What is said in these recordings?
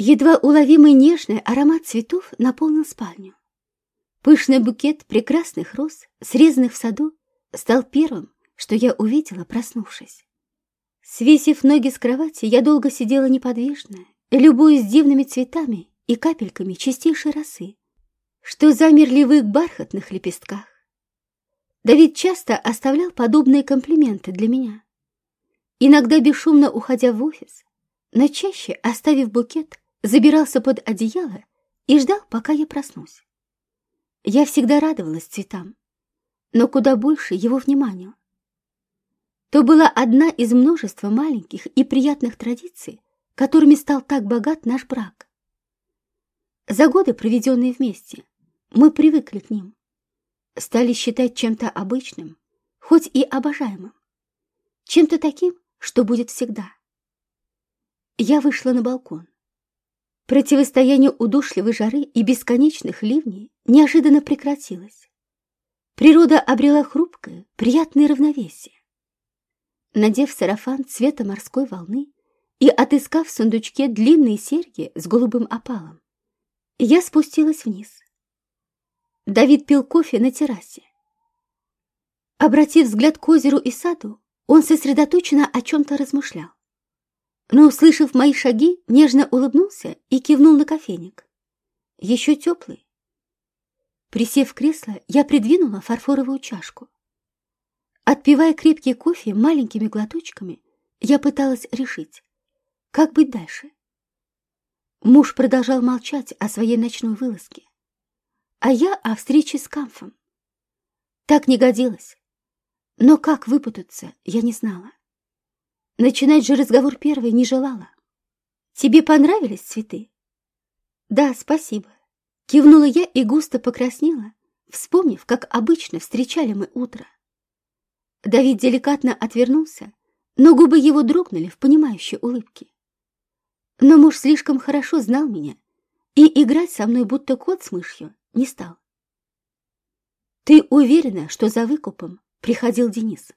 Едва уловимый нежный аромат цветов наполнил спальню. Пышный букет прекрасных роз, срезанных в саду, стал первым, что я увидела, проснувшись. Свесив ноги с кровати, я долго сидела неподвижно, любуясь дивными цветами и капельками чистейшей росы, что замерли в их бархатных лепестках. Давид часто оставлял подобные комплименты для меня. Иногда бесшумно уходя в офис, но чаще, оставив букет, забирался под одеяло и ждал, пока я проснусь. Я всегда радовалась цветам, но куда больше его вниманию. То была одна из множества маленьких и приятных традиций, которыми стал так богат наш брак. За годы, проведенные вместе, мы привыкли к ним, стали считать чем-то обычным, хоть и обожаемым, чем-то таким, что будет всегда. Я вышла на балкон. Противостояние удушливой жары и бесконечных ливней неожиданно прекратилось. Природа обрела хрупкое, приятное равновесие. Надев сарафан цвета морской волны и отыскав в сундучке длинные серьги с голубым опалом, я спустилась вниз. Давид пил кофе на террасе. Обратив взгляд к озеру и саду, он сосредоточенно о чем-то размышлял но, услышав мои шаги, нежно улыбнулся и кивнул на кофейник. Еще теплый. Присев в кресло, я придвинула фарфоровую чашку. Отпивая крепкий кофе маленькими глоточками, я пыталась решить, как быть дальше. Муж продолжал молчать о своей ночной вылазке, а я о встрече с Камфом. Так не годилось, но как выпутаться, я не знала. Начинать же разговор первой не желала. «Тебе понравились цветы?» «Да, спасибо», — кивнула я и густо покраснела, вспомнив, как обычно встречали мы утро. Давид деликатно отвернулся, но губы его дрогнули в понимающей улыбке. Но муж слишком хорошо знал меня и играть со мной будто кот с мышью не стал. «Ты уверена, что за выкупом приходил Денис?»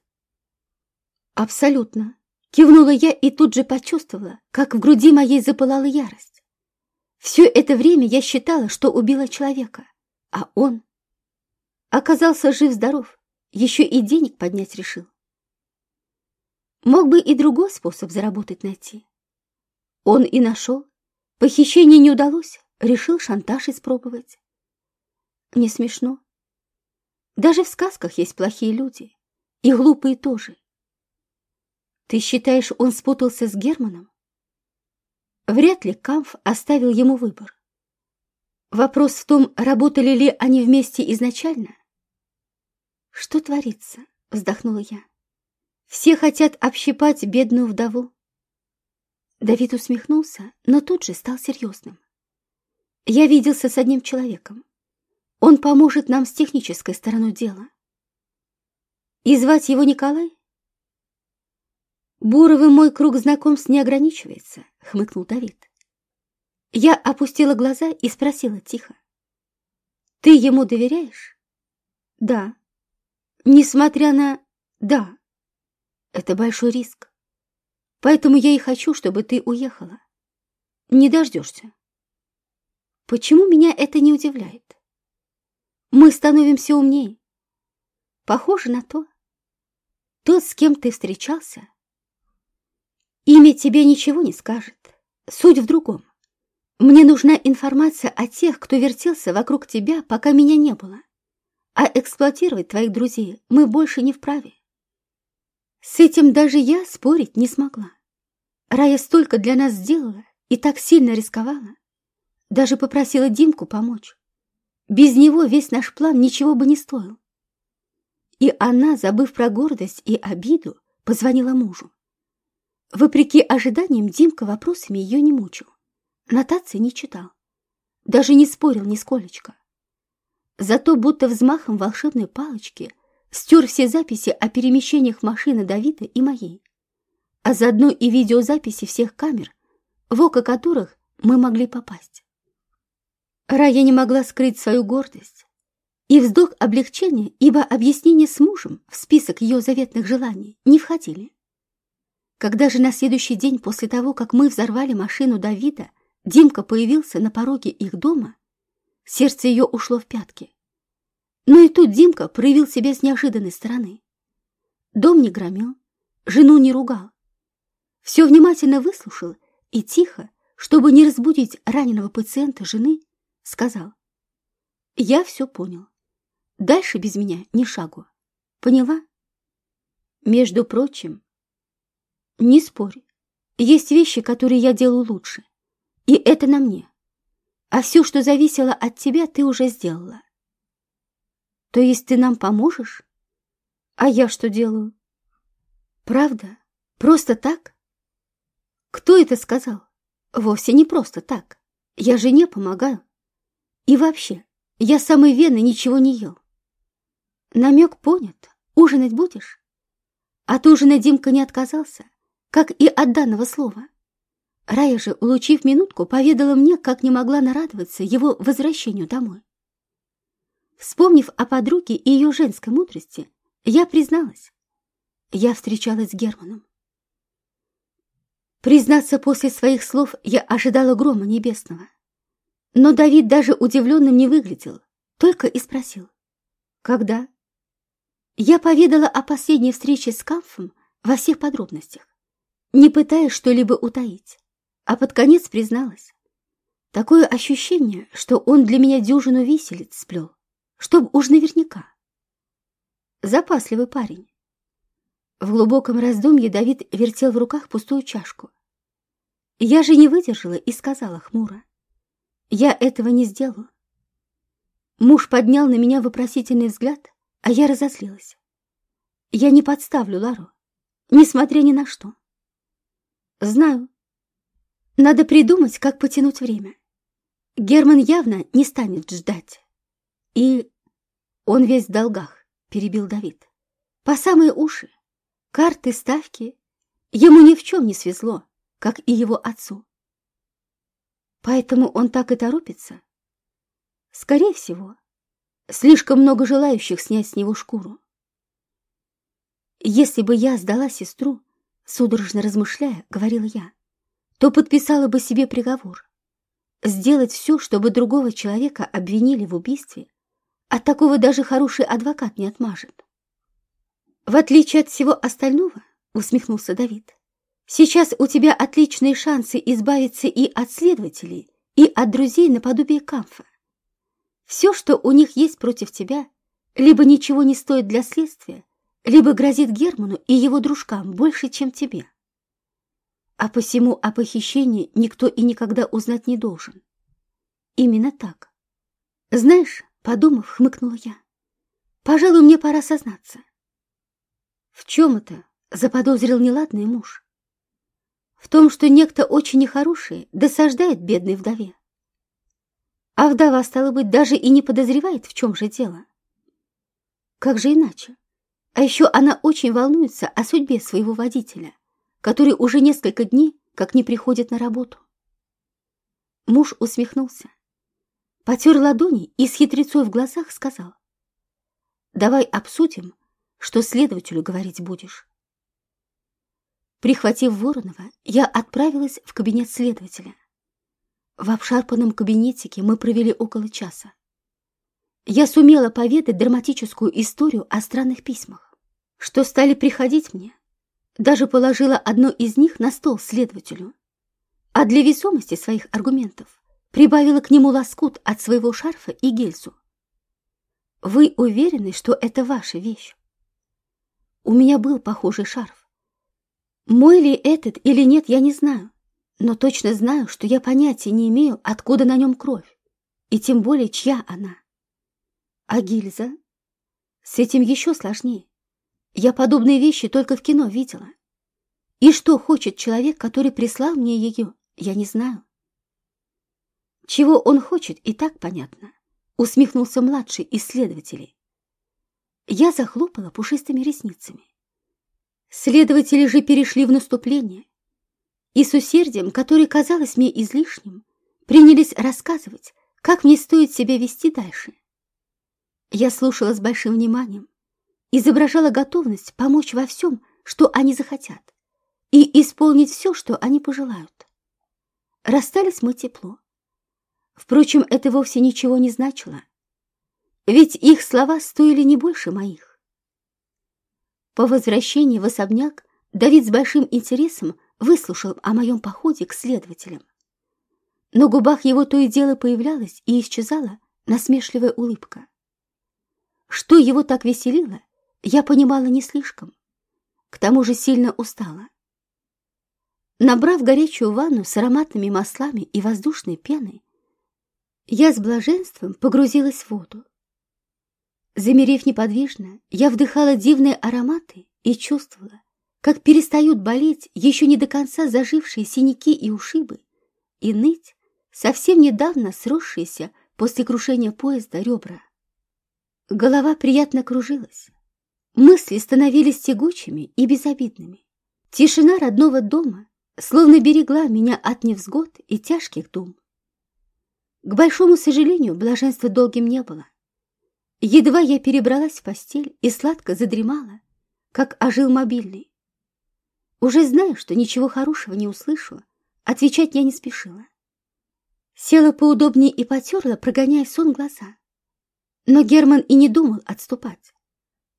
«Абсолютно», Кивнула я и тут же почувствовала, как в груди моей запылала ярость. Все это время я считала, что убила человека, а он оказался жив-здоров, еще и денег поднять решил. Мог бы и другой способ заработать найти. Он и нашел. Похищение не удалось, решил шантаж испробовать. Не смешно. Даже в сказках есть плохие люди, и глупые тоже. Ты считаешь, он спутался с Германом? Вряд ли Камф оставил ему выбор. Вопрос в том, работали ли они вместе изначально? Что творится? Вздохнула я. Все хотят общипать бедную вдову. Давид усмехнулся, но тут же стал серьезным. Я виделся с одним человеком. Он поможет нам с технической стороной дела. И звать его Николай? «Буровый мой круг знакомств не ограничивается», — хмыкнул Давид. Я опустила глаза и спросила тихо. «Ты ему доверяешь?» «Да». «Несмотря на...» «Да». «Это большой риск. Поэтому я и хочу, чтобы ты уехала. Не дождешься». «Почему меня это не удивляет?» «Мы становимся умнее. Похоже на то. Тот, с кем ты встречался, Имя тебе ничего не скажет. Суть в другом. Мне нужна информация о тех, кто вертелся вокруг тебя, пока меня не было. А эксплуатировать твоих друзей мы больше не вправе. С этим даже я спорить не смогла. Рая столько для нас сделала и так сильно рисковала. Даже попросила Димку помочь. Без него весь наш план ничего бы не стоил. И она, забыв про гордость и обиду, позвонила мужу. Вопреки ожиданиям, Димка вопросами ее не мучил. Нотации не читал. Даже не спорил нисколечко. Зато будто взмахом волшебной палочки стер все записи о перемещениях машины Давида и моей, а заодно и видеозаписи всех камер, в око которых мы могли попасть. Рая не могла скрыть свою гордость и вздох облегчения, ибо объяснения с мужем в список ее заветных желаний не входили. Когда же на следующий день после того, как мы взорвали машину Давида, Димка появился на пороге их дома, сердце ее ушло в пятки. Но и тут Димка проявил себя с неожиданной стороны. Дом не громил, жену не ругал. Все внимательно выслушал и тихо, чтобы не разбудить раненого пациента жены, сказал. «Я все понял. Дальше без меня ни шагу. Поняла?» «Между прочим, не спорь, есть вещи, которые я делаю лучше, и это на мне. А все, что зависело от тебя, ты уже сделала. То есть ты нам поможешь? А я что делаю? Правда? Просто так? Кто это сказал? Вовсе не просто так. Я жене помогаю. И вообще, я самой вены ничего не ел. Намек понят. Ужинать будешь? От ужина Димка не отказался, как и от данного слова. Рая же, улучив минутку, поведала мне, как не могла нарадоваться его возвращению домой. Вспомнив о подруге и ее женской мудрости, я призналась. Я встречалась с Германом. Признаться, после своих слов я ожидала грома небесного. Но Давид даже удивленным не выглядел, только и спросил. «Когда?» Я поведала о последней встрече с Камфом во всех подробностях, не пытаясь что-либо утаить, а под конец призналась. Такое ощущение, что он для меня дюжину виселиц сплел, чтоб уж наверняка. Запасливый парень. В глубоком раздумье Давид вертел в руках пустую чашку. Я же не выдержала и сказала хмуро. Я этого не сделаю. Муж поднял на меня вопросительный взгляд, а я разозлилась. Я не подставлю Лару, несмотря ни на что. Знаю. Надо придумать, как потянуть время. Герман явно не станет ждать. И он весь в долгах, перебил Давид. По самые уши. Карты, ставки. Ему ни в чем не свезло, как и его отцу. Поэтому он так и торопится? Скорее всего. Слишком много желающих снять с него шкуру. Если бы я сдала сестру, судорожно размышляя, говорила я, то подписала бы себе приговор. Сделать все, чтобы другого человека обвинили в убийстве, от такого даже хороший адвокат не отмажет. В отличие от всего остального, усмехнулся Давид, сейчас у тебя отличные шансы избавиться и от следователей, и от друзей наподобие Камфа. Все, что у них есть против тебя, либо ничего не стоит для следствия, либо грозит Герману и его дружкам больше, чем тебе. А посему о похищении никто и никогда узнать не должен. Именно так. Знаешь, подумав, хмыкнула я, пожалуй, мне пора сознаться. В чем это? Заподозрил неладный муж. В том, что некто очень нехороший досаждает бедной вдове. А вдова, стало быть, даже и не подозревает, в чем же дело. Как же иначе? А еще она очень волнуется о судьбе своего водителя, который уже несколько дней как не приходит на работу. Муж усмехнулся, потер ладони и с хитрецой в глазах сказал, «Давай обсудим, что следователю говорить будешь. Прихватив Воронова, я отправилась в кабинет следователя. В обшарпанном кабинетике мы провели около часа. Я сумела поведать драматическую историю о странных письмах, что стали приходить мне. Даже положила одно из них на стол следователю. А для весомости своих аргументов прибавила к нему лоскут от своего шарфа и гельзу. Вы уверены, что это ваша вещь? У меня был похожий шарф. Мой ли этот или нет, я не знаю, но точно знаю, что я понятия не имею, откуда на нем кровь, и тем более, чья она. А гильза? С этим еще сложнее. Я подобные вещи только в кино видела. И что хочет человек, который прислал мне ее, я не знаю. Чего он хочет, и так понятно, усмехнулся младший исследователь. Я захлопала пушистыми ресницами. Следователи же перешли в наступление и с усердием, которое казалось мне излишним, принялись рассказывать, как мне стоит себя вести дальше. Я слушала с большим вниманием, изображала готовность помочь во всем, что они захотят, и исполнить все, что они пожелают. расстались мы тепло. Впрочем, это вовсе ничего не значило, ведь их слова стоили не больше моих. По возвращении в особняк Давид с большим интересом выслушал о моем походе к следователям. На губах его то и дело появлялась и исчезала насмешливая улыбка. Что его так веселило, я понимала не слишком. К тому же сильно устала. Набрав горячую ванну с ароматными маслами и воздушной пеной, я с блаженством погрузилась в воду. Замерев неподвижно, я вдыхала дивные ароматы и чувствовала, как перестают болеть еще не до конца зажившие синяки и ушибы и ныть совсем недавно сросшиеся после крушения поезда ребра. Голова приятно кружилась. Мысли становились тягучими и безобидными. Тишина родного дома словно берегла меня от невзгод и тяжких дум. К большому сожалению, блаженства долгим не было. Едва я перебралась в постель и сладко задремала, как ожил мобильный. Уже зная, что ничего хорошего не услышу, отвечать я не спешила. Села поудобнее и потерла, прогоняя сон глаза. Но Герман и не думал отступать.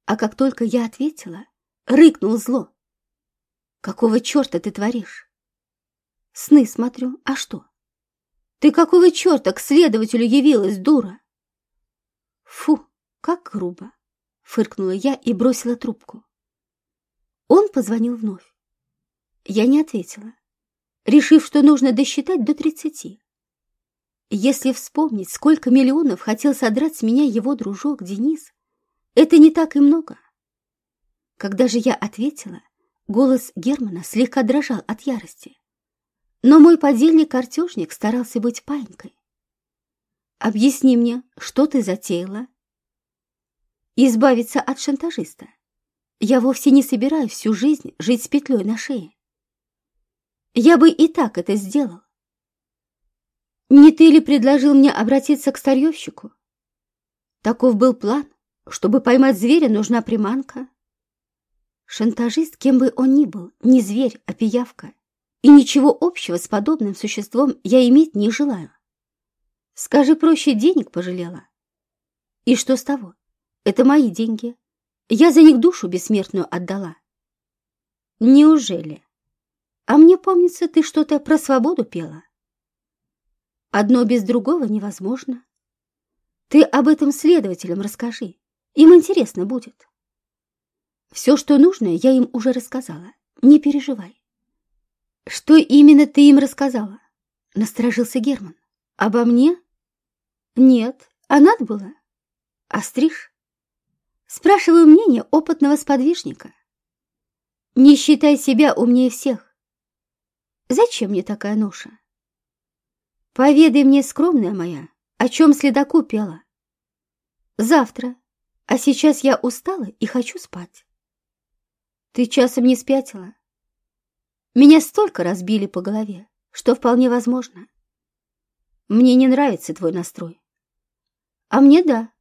А как только я ответила, рыкнул зло. «Какого черта ты творишь?» «Сны смотрю. А что?» «Ты какого черта к следователю явилась, дура?» «Фу, как грубо!» — фыркнула я и бросила трубку. Он позвонил вновь. Я не ответила, решив, что нужно досчитать до тридцати. Если вспомнить, сколько миллионов хотел содрать с меня его дружок Денис, это не так и много. Когда же я ответила, голос Германа слегка дрожал от ярости. Но мой подельник-картежник старался быть паинькой. «Объясни мне, что ты затеяла?» «Избавиться от шантажиста. Я вовсе не собираюсь всю жизнь жить с петлей на шее. Я бы и так это сделал. Не ты ли предложил мне обратиться к старьевщику? Таков был план. Чтобы поймать зверя, нужна приманка. Шантажист, кем бы он ни был, не зверь, а пиявка. И ничего общего с подобным существом я иметь не желаю. Скажи проще, денег пожалела. И что с того? Это мои деньги. Я за них душу бессмертную отдала. Неужели? А мне помнится, ты что-то про свободу пела. Одно без другого невозможно. Ты об этом следователям расскажи. Им интересно будет. Все, что нужно, я им уже рассказала. Не переживай. Что именно ты им рассказала? Насторожился Герман. Обо мне? Нет. А надо было? Остриж? Спрашиваю мнение опытного сподвижника. Не считай себя умнее всех. Зачем мне такая ноша? Поведай мне, скромная моя, о чем следаку пела. Завтра, а сейчас я устала и хочу спать. Ты часом не спятила? Меня столько разбили по голове, что вполне возможно. Мне не нравится твой настрой. А мне да.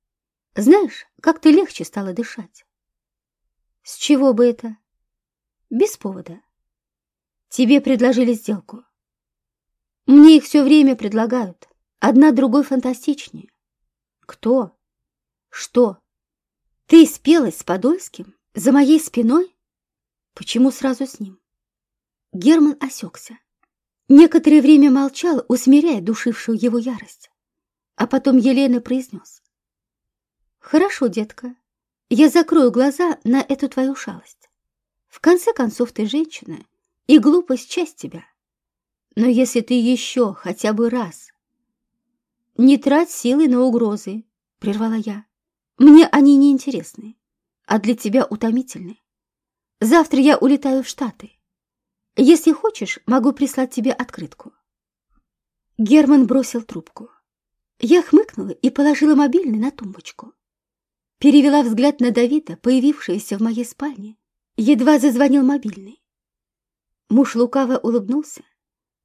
Знаешь, как ты легче стала дышать. С чего бы это? Без повода. Тебе предложили сделку. Мне их все время предлагают. Одна другой фантастичнее. Кто? Что? Ты спелась с Подольским? За моей спиной? Почему сразу с ним? Герман осекся. Некоторое время молчал, усмиряя душившую его ярость. А потом Елена произнес. «Хорошо, детка, я закрою глаза на эту твою шалость. В конце концов, ты женщина, и глупость — часть тебя. Но если ты еще хотя бы раз... Не трать силы на угрозы, прервала я. Мне они не интересны, а для тебя утомительны. Завтра я улетаю в Штаты. Если хочешь, могу прислать тебе открытку. Герман бросил трубку. Я хмыкнула и положила мобильный на тумбочку. Перевела взгляд на Давида, появившегося в моей спальне. Едва зазвонил мобильный. Муж лукаво улыбнулся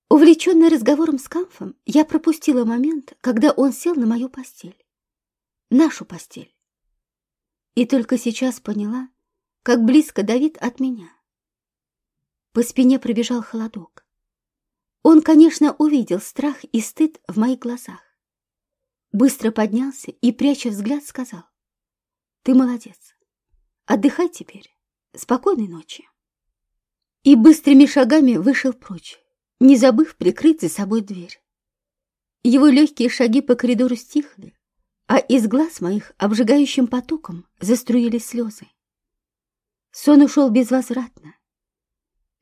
Увлеченная разговором с Камфом, я пропустила момент, когда он сел на мою постель. Нашу постель. И только сейчас поняла, как близко Давид от меня. По спине пробежал холодок. Он, конечно, увидел страх и стыд в моих глазах. Быстро поднялся и, пряча взгляд, сказал. Ты молодец. Отдыхай теперь. Спокойной ночи. И быстрыми шагами вышел прочь, не забыв прикрыть за собой дверь. Его легкие шаги по коридору стихли, а из глаз моих обжигающим потоком заструились слезы. Сон ушел безвозвратно.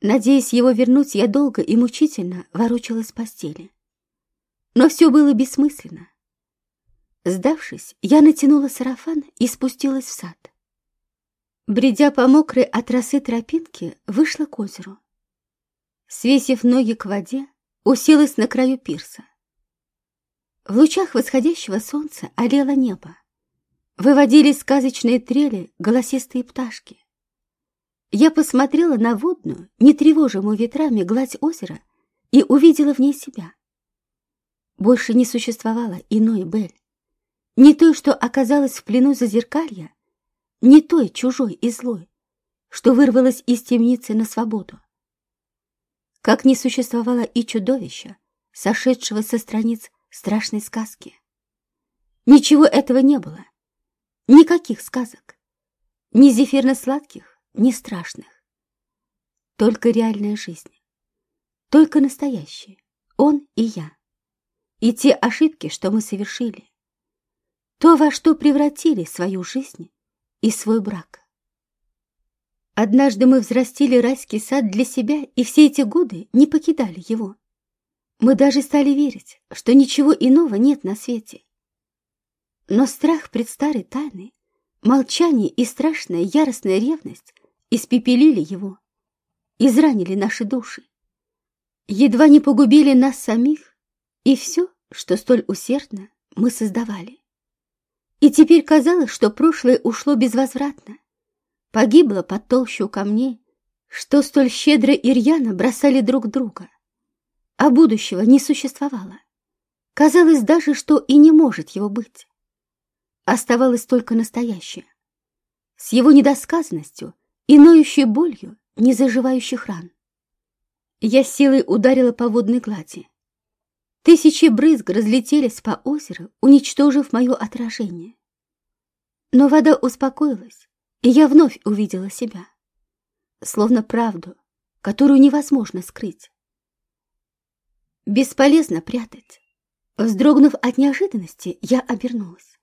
Надеясь его вернуть, я долго и мучительно ворочалась в постели. Но все было бессмысленно. Сдавшись, я натянула сарафан и спустилась в сад. Бредя по мокрой от росы тропинке, вышла к озеру. Свесив ноги к воде, уселась на краю пирса. В лучах восходящего солнца олело небо. Выводились сказочные трели голосистые пташки. Я посмотрела на водную, не тревожимую ветрами гладь озера и увидела в ней себя. Больше не существовало иной Бель. Не той, что оказалась в плену зазеркалья, не той чужой и злой, что вырвалась из темницы на свободу. Как не существовало и чудовища, сошедшего со страниц страшной сказки. Ничего этого не было. Никаких сказок. Ни зефирно-сладких, ни страшных. Только реальная жизнь. Только настоящая. Он и я. И те ошибки, что мы совершили. То, во что превратили свою жизнь и свой брак. Однажды мы взрастили райский сад для себя и все эти годы не покидали его. Мы даже стали верить, что ничего иного нет на свете. Но страх пред старой тайной, молчание и страшная яростная ревность испепелили его, изранили наши души, едва не погубили нас самих и все, что столь усердно мы создавали. И теперь казалось, что прошлое ушло безвозвратно, погибло под толщу камней, что столь щедро и рьяно бросали друг друга. А будущего не существовало. Казалось даже, что и не может его быть. Оставалось только настоящее. С его недосказанностью и ноющей болью незаживающих ран. Я силой ударила по водной глади. Тысячи брызг разлетелись по озеру, уничтожив мое отражение. Но вода успокоилась, и я вновь увидела себя, словно правду, которую невозможно скрыть. Бесполезно прятать. Вздрогнув от неожиданности, я обернулась.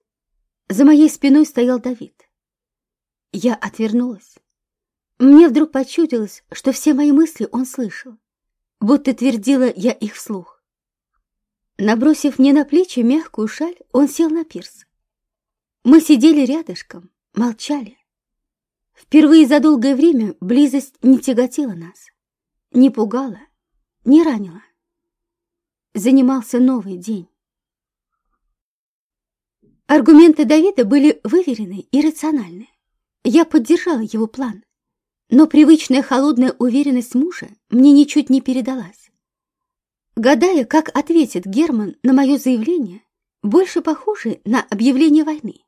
За моей спиной стоял Давид. Я отвернулась. Мне вдруг почудилось, что все мои мысли он слышал, будто твердила я их вслух. Набросив мне на плечи мягкую шаль, он сел на пирс. Мы сидели рядышком, молчали. Впервые за долгое время близость не тяготила нас, не пугала, не ранила. Занимался новый день. Аргументы Давида были выверены и рациональны. Я поддержала его план, но привычная холодная уверенность мужа мне ничуть не передалась. Гадая, как ответит Герман на мое заявление, больше похоже на объявление войны.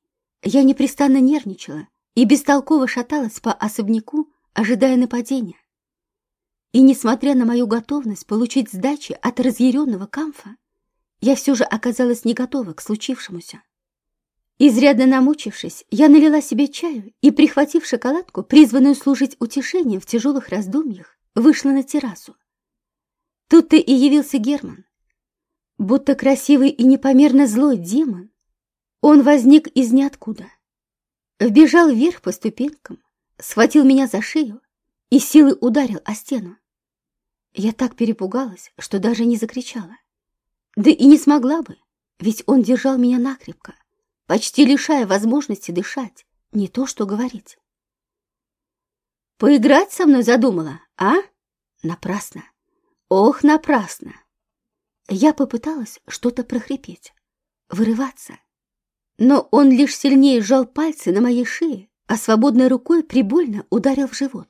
Я непрестанно нервничала и бестолково шаталась по особняку, ожидая нападения. И несмотря на мою готовность получить сдачи от разъяренного камфа, я все же оказалась не готова к случившемуся. Изрядно намучившись, я налила себе чаю и, прихватив шоколадку, призванную служить утешением в тяжелых раздумьях, вышла на террасу. Тут-то и явился Герман. Будто красивый и непомерно злой демон, он возник из ниоткуда. Вбежал вверх по ступенькам, схватил меня за шею и силой ударил о стену. Я так перепугалась, что даже не закричала. Да и не смогла бы, ведь он держал меня накрепко, почти лишая возможности дышать, не то что говорить. «Поиграть со мной задумала, а?» Напрасно. Ох, напрасно! Я попыталась что-то прохрипеть, вырываться. Но он лишь сильнее сжал пальцы на моей шее, а свободной рукой прибольно ударил в живот.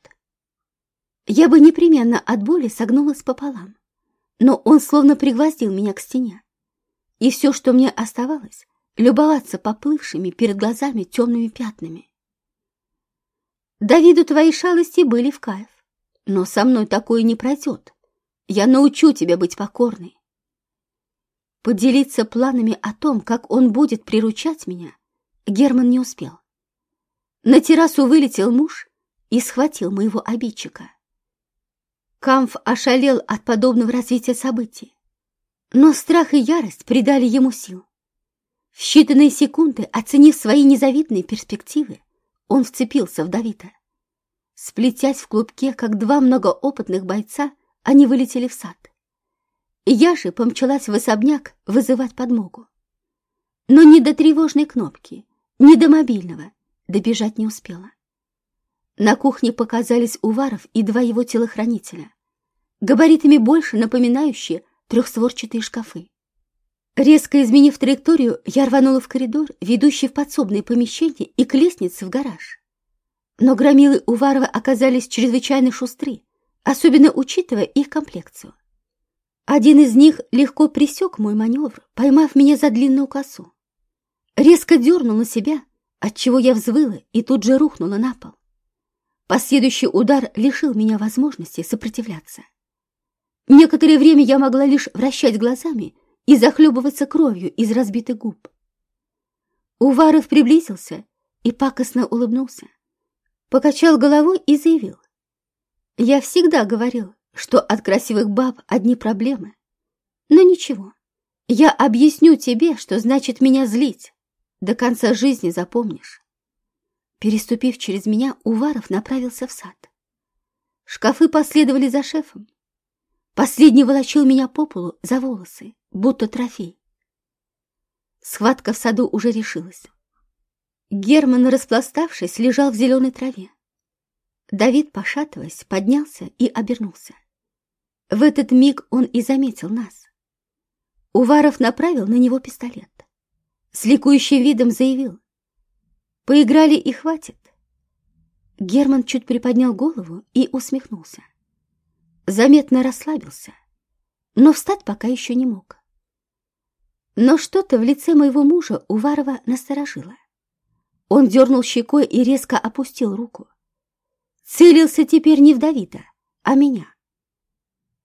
Я бы непременно от боли согнулась пополам, но он словно пригвоздил меня к стене. И все, что мне оставалось, любоваться поплывшими перед глазами темными пятнами. Давиду твои шалости были в кайф, но со мной такое не пройдет. Я научу тебя быть покорной. Поделиться планами о том, как он будет приручать меня, Герман не успел. На террасу вылетел муж и схватил моего обидчика. Камф ошалел от подобного развития событий, но страх и ярость придали ему сил. В считанные секунды, оценив свои незавидные перспективы, он вцепился в Давида. Сплетясь в клубке, как два многоопытных бойца, они вылетели в сад. Я же помчалась в особняк вызывать подмогу. Но ни до тревожной кнопки, ни до мобильного добежать не успела. На кухне показались Уваров и два его телохранителя, габаритами больше напоминающие трехстворчатые шкафы. Резко изменив траекторию, я рванула в коридор, ведущий в подсобные помещения и к лестнице в гараж. Но громилы Уварова оказались чрезвычайно шустры, особенно учитывая их комплекцию. Один из них легко пресек мой маневр, поймав меня за длинную косу. Резко дернул на себя, отчего я взвыла и тут же рухнула на пол. Последующий удар лишил меня возможности сопротивляться. Некоторое время я могла лишь вращать глазами и захлебываться кровью из разбитых губ. Уваров приблизился и пакостно улыбнулся, покачал головой и заявил. «Я всегда говорил, что от красивых баб одни проблемы. Но ничего, я объясню тебе, что значит меня злить. До конца жизни запомнишь». Переступив через меня, Уваров направился в сад. Шкафы последовали за шефом. Последний волочил меня по полу за волосы, будто трофей. Схватка в саду уже решилась. Герман, распластавшись, лежал в зеленой траве. Давид, пошатываясь, поднялся и обернулся. В этот миг он и заметил нас. Уваров направил на него пистолет. С ликующим видом заявил. Поиграли и хватит. Герман чуть приподнял голову и усмехнулся. Заметно расслабился, но встать пока еще не мог. Но что-то в лице моего мужа Уварова насторожило. Он дернул щекой и резко опустил руку. Целился теперь не в Давида, а меня.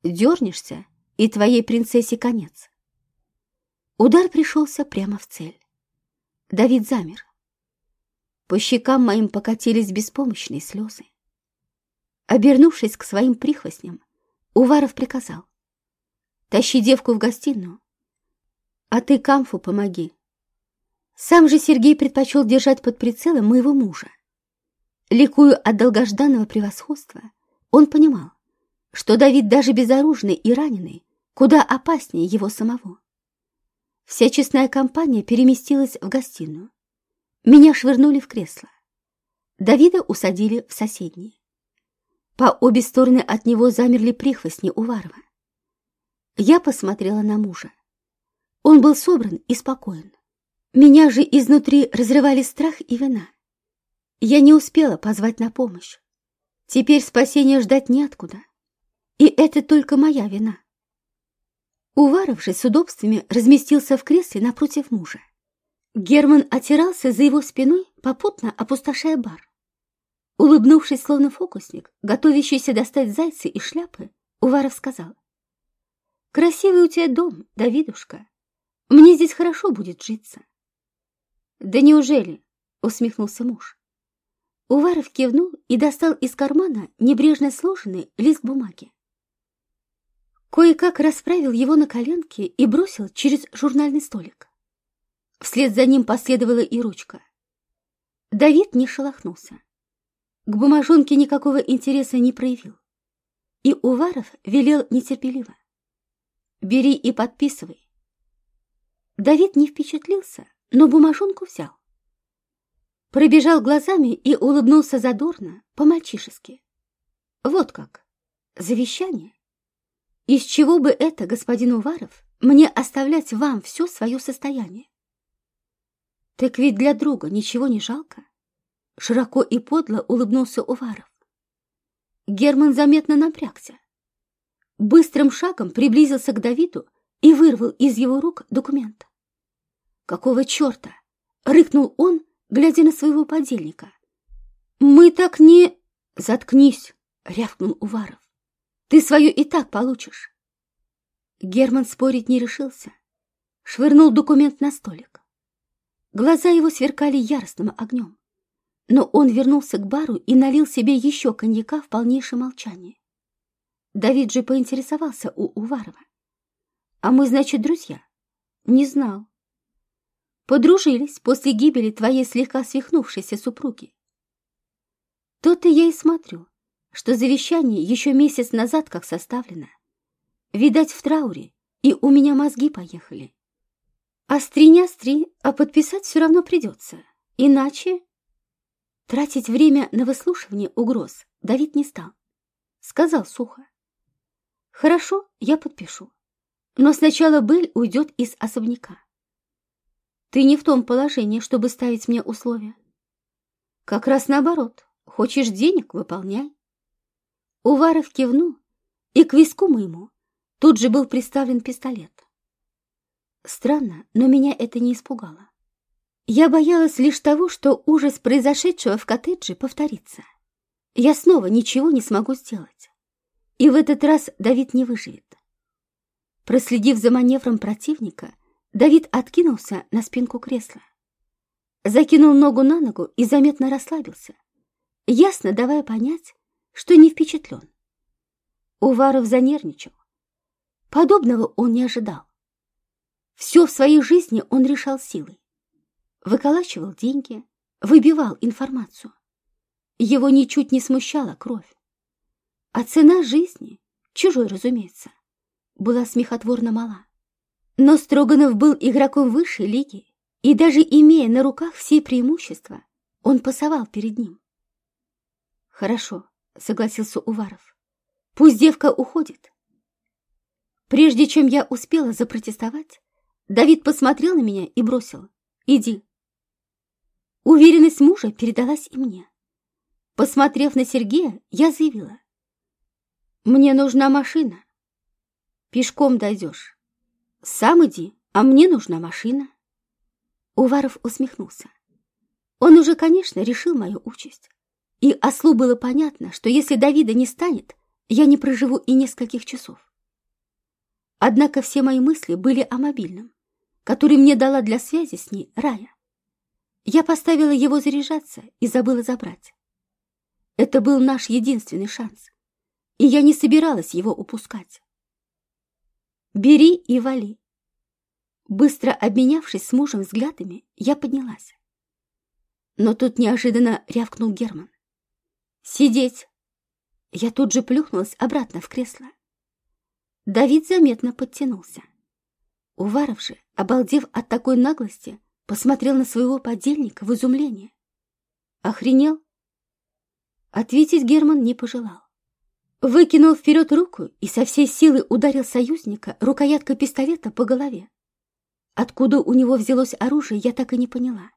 Дернешься, и твоей принцессе конец. Удар пришелся прямо в цель. Давид замер. По щекам моим покатились беспомощные слезы. Обернувшись к своим прихвостням, Уваров приказал. «Тащи девку в гостиную, а ты Камфу помоги». Сам же Сергей предпочел держать под прицелом моего мужа. Ликуя от долгожданного превосходства, он понимал, что Давид даже безоружный и раненый куда опаснее его самого. Вся честная компания переместилась в гостиную. Меня швырнули в кресло. Давида усадили в соседнее. По обе стороны от него замерли прихвостни Уварова. Я посмотрела на мужа. Он был собран и спокоен. Меня же изнутри разрывали страх и вина. Я не успела позвать на помощь. Теперь спасения ждать неоткуда. И это только моя вина. Уваров же с удобствами разместился в кресле напротив мужа. Герман отирался за его спиной, попутно опустошая бар. Улыбнувшись, словно фокусник, готовящийся достать зайцы и шляпы, Уваров сказал. «Красивый у тебя дом, Давидушка. Мне здесь хорошо будет житься». «Да неужели?» — усмехнулся муж. Уваров кивнул и достал из кармана небрежно сложенный лист бумаги. Кое-как расправил его на коленке и бросил через журнальный столик. Вслед за ним последовала и ручка. Давид не шелохнулся. К бумажонке никакого интереса не проявил. И Уваров велел нетерпеливо. «Бери и подписывай». Давид не впечатлился, но бумажонку взял. Пробежал глазами и улыбнулся задорно, по-мальчишески. «Вот как! Завещание! Из чего бы это, господин Уваров, мне оставлять вам все свое состояние? Так ведь для друга ничего не жалко. Широко и подло улыбнулся Уваров. Герман заметно напрягся. Быстрым шагом приблизился к Давиду и вырвал из его рук документ. «Какого черта?» — рыкнул он, глядя на своего подельника. «Мы так не...» «Заткнись!» — рявкнул Уваров. «Ты свое и так получишь. Герман спорить не решился. Швырнул документ на столик. Глаза его сверкали яростным огнем. Но он вернулся к бару и налил себе еще коньяка в полнейшем молчании. Давид же поинтересовался у Уварова. «А мы, значит, друзья?» «Не знал». «Подружились после гибели твоей слегка свихнувшейся супруги». «То-то я и смотрю, что завещание еще месяц назад как составлено. Видать, в трауре, и у меня мозги поехали. Остри не остри, а подписать все равно придется. Иначе... Тратить время на выслушивание угроз Давид не стал. Сказал сухо. Хорошо, я подпишу. Но сначала Бель уйдет из особняка. Ты не в том положении, чтобы ставить мне условия. Как раз наоборот. Хочешь денег — выполняй. Уваров кивнул, и к виску моему Тут же был приставлен пистолет. Странно, но меня это не испугало. Я боялась лишь того, что ужас произошедшего в коттедже повторится. Я снова ничего не смогу сделать. И в этот раз Давид не выживет. Проследив за маневром противника, Давид откинулся на спинку кресла. Закинул ногу на ногу и заметно расслабился, ясно давая понять, что не впечатлен. Уваров занервничал, Подобного он не ожидал. Все в своей жизни он решал силой. Выколачивал деньги, выбивал информацию. Его ничуть не смущала кровь. А цена жизни, чужой, разумеется, была смехотворно мала. Но Строганов был игроком высшей лиги, и даже имея на руках все преимущества, он пасовал перед ним. «Хорошо», — согласился Уваров. «Пусть девка уходит, Прежде чем я успела запротестовать, Давид посмотрел на меня и бросил «Иди». Уверенность мужа передалась и мне. Посмотрев на Сергея, я заявила «Мне нужна машина». «Пешком дойдешь». «Сам иди, а мне нужна машина». Уваров усмехнулся. Он уже, конечно, решил мою участь. И ослу было понятно, что если Давида не станет, я не проживу и нескольких часов. Однако все мои мысли были о мобильном, который мне дала для связи с ней Рая. Я поставила его заряжаться и забыла забрать. Это был наш единственный шанс, и я не собиралась его упускать. «Бери и вали». Быстро обменявшись с мужем взглядами, я поднялась. Но тут неожиданно рявкнул Герман. «Сидеть!» Я тут же плюхнулась обратно в кресло. Давид заметно подтянулся. Уваров же, обалдев от такой наглости, посмотрел на своего подельника в изумлении. Охренел? Ответить Герман не пожелал. Выкинул вперед руку и со всей силы ударил союзника рукояткой пистолета по голове. Откуда у него взялось оружие, я так и не поняла.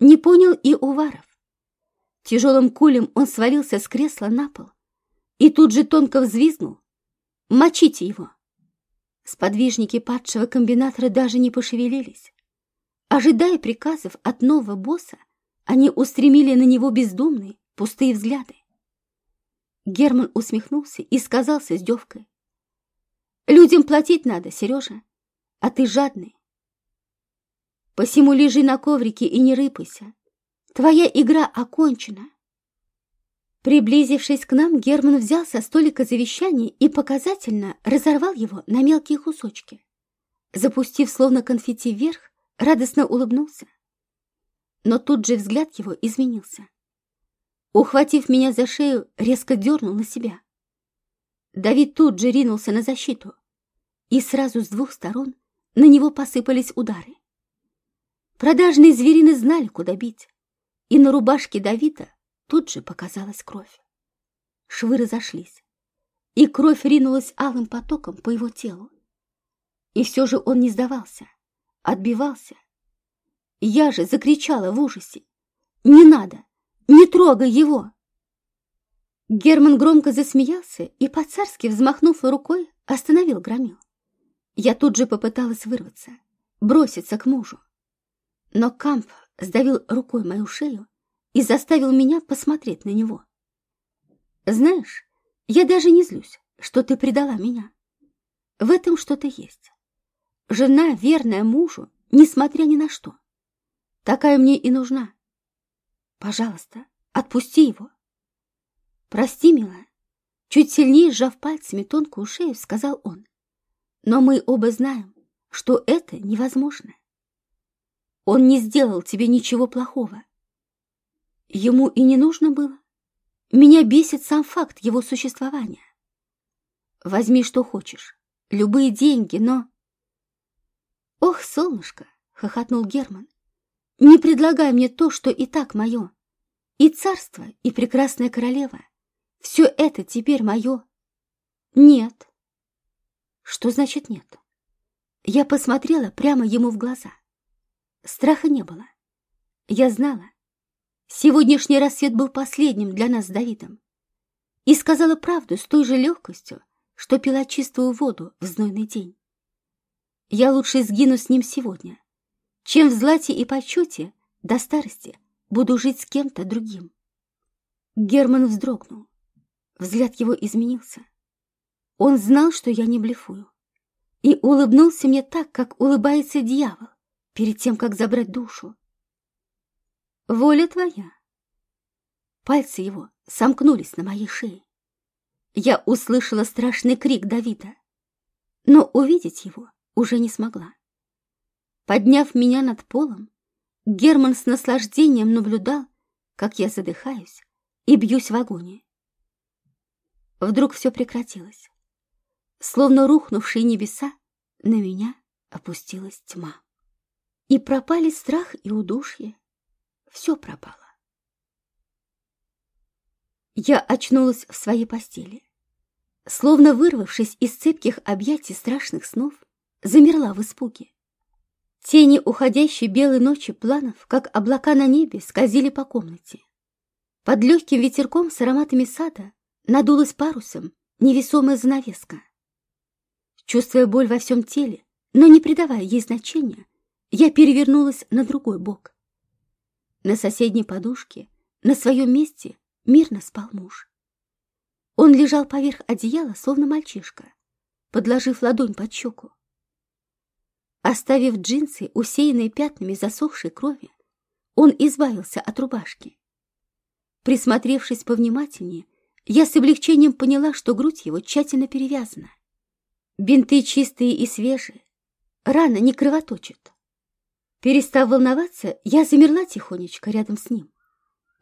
Не понял и Уваров. Тяжелым кулем он свалился с кресла на пол и тут же тонко взвизгнул, Мочите его!» Сподвижники падшего комбинатора даже не пошевелились. Ожидая приказов от нового босса, они устремили на него бездумные, пустые взгляды. Герман усмехнулся и сказал с издевкой. «Людям платить надо, Сережа, а ты жадный. Посему лежи на коврике и не рыпайся. Твоя игра окончена. Приблизившись к нам, Герман взял со столика завещание и показательно разорвал его на мелкие кусочки. Запустив словно конфетти вверх, радостно улыбнулся. Но тут же взгляд его изменился. Ухватив меня за шею, резко дернул на себя. Давид тут же ринулся на защиту, и сразу с двух сторон на него посыпались удары. Продажные зверины знали, куда бить, и на рубашке Давида Тут же показалась кровь. Швы разошлись, и кровь ринулась алым потоком по его телу. И все же он не сдавался, отбивался. Я же закричала в ужасе. «Не надо! Не трогай его!» Герман громко засмеялся и, по-царски взмахнув рукой, остановил громил. Я тут же попыталась вырваться, броситься к мужу. Но Камп сдавил рукой мою шею и заставил меня посмотреть на него. Знаешь, я даже не злюсь, что ты предала меня. В этом что-то есть. Жена, верная мужу, несмотря ни на что. Такая мне и нужна. Пожалуйста, отпусти его. Прости, милая. Чуть сильнее сжав пальцами тонкую шею, сказал он. Но мы оба знаем, что это невозможно. Он не сделал тебе ничего плохого. Ему и не нужно было. Меня бесит сам факт его существования. Возьми, что хочешь, любые деньги, но... Ох, солнышко, хохотнул Герман, не предлагай мне то, что и так мое. И царство, и прекрасная королева. Все это теперь мое. Нет. Что значит нет? Я посмотрела прямо ему в глаза. Страха не было. Я знала. Сегодняшний рассвет был последним для нас с Давидом. И сказала правду с той же легкостью, что пила чистую воду в знойный день. Я лучше сгину с ним сегодня, чем в злате и почете до старости буду жить с кем-то другим. Герман вздрогнул. Взгляд его изменился. Он знал, что я не блефую. И улыбнулся мне так, как улыбается дьявол, перед тем, как забрать душу. Воля твоя. Пальцы его сомкнулись на моей шее. Я услышала страшный крик Давида, но увидеть его уже не смогла. Подняв меня над полом, Герман с наслаждением наблюдал, как я задыхаюсь и бьюсь в агонии. Вдруг все прекратилось. Словно рухнувшие небеса, на меня опустилась тьма. И пропали страх и удушье. Все пропало. Я очнулась в своей постели. Словно вырвавшись из цепких объятий страшных снов, замерла в испуге. Тени уходящей белой ночи планов, как облака на небе, скользили по комнате. Под легким ветерком с ароматами сада надулась парусом невесомая занавеска. Чувствуя боль во всем теле, но не придавая ей значения, я перевернулась на другой бок. На соседней подушке, на своем месте, мирно спал муж. Он лежал поверх одеяла, словно мальчишка, подложив ладонь под щеку. Оставив джинсы, усеянные пятнами засохшей крови, он избавился от рубашки. Присмотревшись повнимательнее, я с облегчением поняла, что грудь его тщательно перевязана. Бинты чистые и свежие, рана не кровоточит. Перестав волноваться, я замерла тихонечко рядом с ним.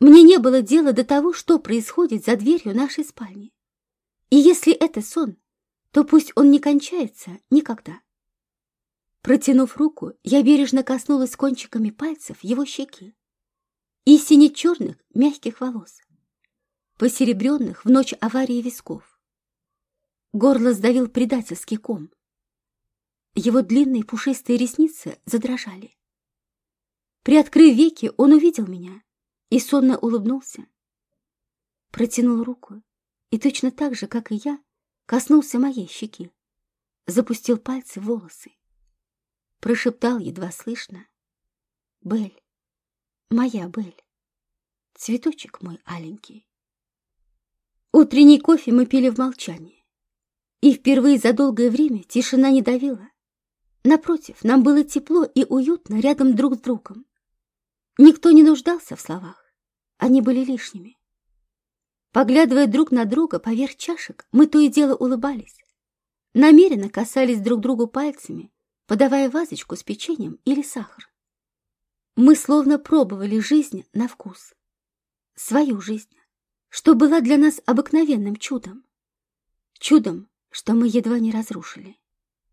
Мне не было дела до того, что происходит за дверью нашей спальни. И если это сон, то пусть он не кончается никогда. Протянув руку, я бережно коснулась кончиками пальцев его щеки и сине-черных мягких волос, посеребренных в ночь аварии висков. Горло сдавил предательский ком. Его длинные пушистые ресницы задрожали. Приоткрыв веки, он увидел меня и сонно улыбнулся. Протянул руку и точно так же, как и я, коснулся моей щеки, запустил пальцы в волосы прошептал едва слышно. Бель, моя Бель, цветочек мой аленький. Утренний кофе мы пили в молчании. И впервые за долгое время тишина не давила. Напротив, нам было тепло и уютно рядом друг с другом. Никто не нуждался в словах, они были лишними. Поглядывая друг на друга поверх чашек, мы то и дело улыбались, намеренно касались друг другу пальцами, подавая вазочку с печеньем или сахар. Мы словно пробовали жизнь на вкус. Свою жизнь, что была для нас обыкновенным чудом. Чудом, что мы едва не разрушили.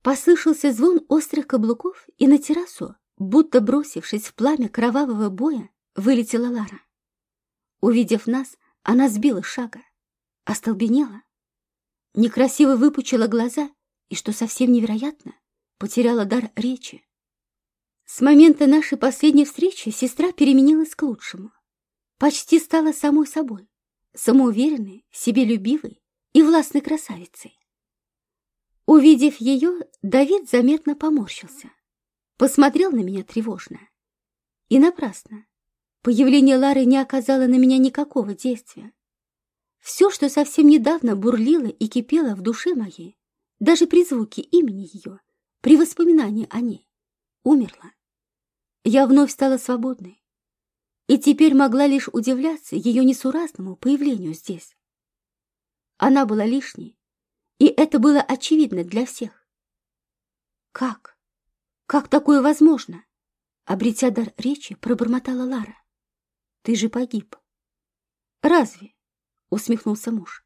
Послышался звон острых каблуков, и на террасу, будто бросившись в пламя кровавого боя, вылетела Лара. Увидев нас, она сбила шага, остолбенела, некрасиво выпучила глаза и, что совсем невероятно, потеряла дар речи. С момента нашей последней встречи сестра переменилась к лучшему. Почти стала самой собой, самоуверенной, себелюбивой и властной красавицей. Увидев ее, Давид заметно поморщился, посмотрел на меня тревожно. И напрасно. Появление Лары не оказало на меня никакого действия. Все, что совсем недавно бурлило и кипело в душе моей, даже при звуке имени ее, при воспоминании о ней, умерла. Я вновь стала свободной, и теперь могла лишь удивляться ее несуразному появлению здесь. Она была лишней, и это было очевидно для всех. Как? Как такое возможно? Обретя дар речи, пробормотала Лара. Ты же погиб. Разве? Усмехнулся муж.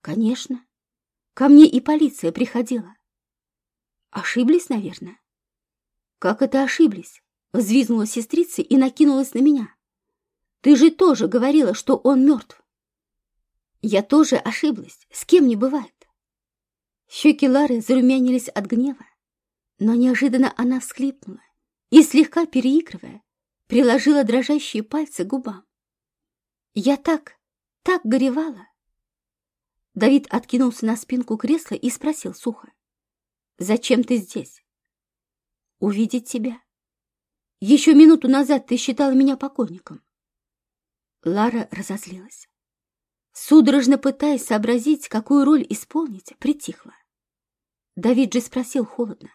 Конечно. Ко мне и полиция приходила. Ошиблись, наверное. Как это ошиблись? Взвизгнула сестрица и накинулась на меня. Ты же тоже говорила, что он мертв. Я тоже ошиблась. С кем не бывает. Щеки Лары зарумянились от гнева, но неожиданно она всхлипнула и, слегка переигрывая, приложила дрожащие пальцы к губам. Я так, так горевала. Давид откинулся на спинку кресла и спросил сухо. «Зачем ты здесь?» «Увидеть тебя. Еще минуту назад ты считала меня покойником». Лара разозлилась. Судорожно пытаясь сообразить, какую роль исполнить, притихла. Давид же спросил холодно.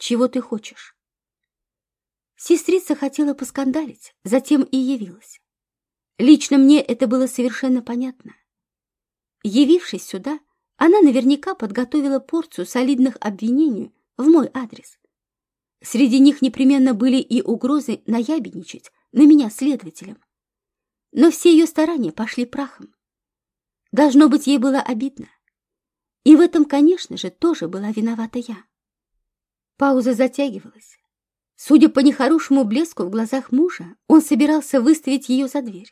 «Чего ты хочешь?» Сестрица хотела поскандалить, затем и явилась. Лично мне это было совершенно понятно. Явившись сюда, она наверняка подготовила порцию солидных обвинений в мой адрес. Среди них непременно были и угрозы наябедничать на меня следователем. Но все ее старания пошли прахом. Должно быть, ей было обидно. И в этом, конечно же, тоже была виновата я. Пауза затягивалась. Судя по нехорошему блеску в глазах мужа, он собирался выставить ее за дверь.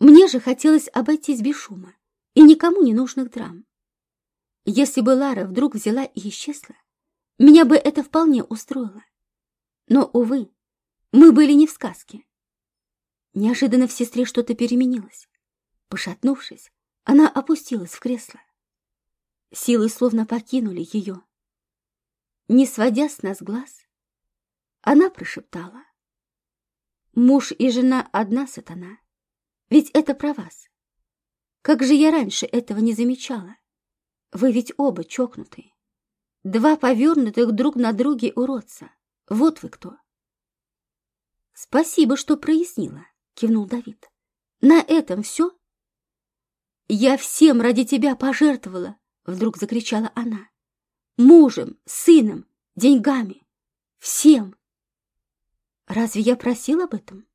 Мне же хотелось обойтись без шума и никому не нужных драм. Если бы Лара вдруг взяла и исчезла, меня бы это вполне устроило. Но, увы, мы были не в сказке. Неожиданно в сестре что-то переменилось. Пошатнувшись, она опустилась в кресло. Силы словно покинули ее. Не сводя с нас глаз, она прошептала. Муж и жена одна сатана, ведь это про вас. Как же я раньше этого не замечала? Вы ведь оба чокнутые. Два повернутых друг на друге уродца. Вот вы кто. Спасибо, что прояснила, кивнул Давид. На этом все? Я всем ради тебя пожертвовала, вдруг закричала она. Мужем, сыном, деньгами. Всем. Разве я просил об этом?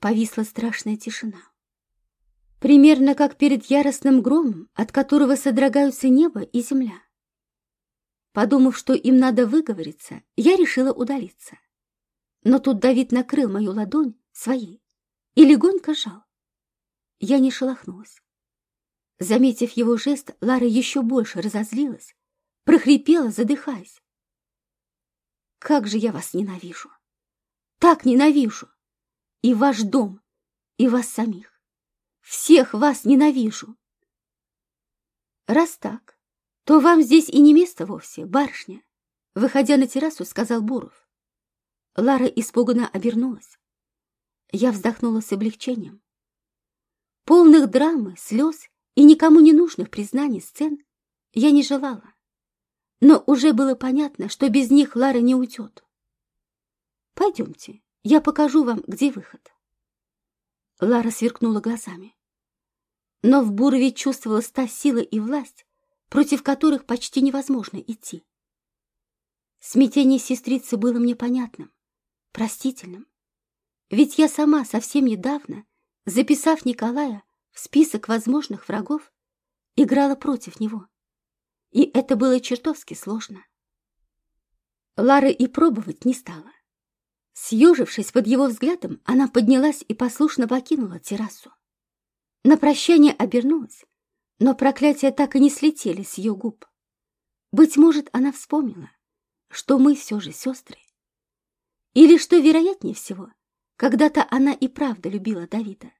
Повисла страшная тишина. Примерно как перед яростным громом, от которого содрогаются небо и земля. Подумав, что им надо выговориться, я решила удалиться. Но тут Давид накрыл мою ладонь своей и легонько жал. Я не шелохнулась. Заметив его жест, Лара еще больше разозлилась, прохрипела, задыхаясь. «Как же я вас ненавижу! Так ненавижу! И ваш дом, и вас самих! Всех вас ненавижу. Раз так, то вам здесь и не место вовсе, барышня, выходя на террасу, сказал Буров. Лара испуганно обернулась. Я вздохнула с облегчением. Полных драмы, слез и никому не нужных признаний сцен я не желала. Но уже было понятно, что без них Лара не уйдет. Пойдемте, я покажу вам, где выход. Лара сверкнула глазами. Но в Бурове чувствовалась та сила и власть, против которых почти невозможно идти. Смятение сестрицы было мне понятным, простительным. Ведь я сама совсем недавно, записав Николая в список возможных врагов, играла против него. И это было чертовски сложно. Лара и пробовать не стала. Съежившись под его взглядом, она поднялась и послушно покинула террасу. На прощание обернулась, но проклятия так и не слетели с ее губ. Быть может, она вспомнила, что мы все же сестры. Или, что вероятнее всего, когда-то она и правда любила Давида.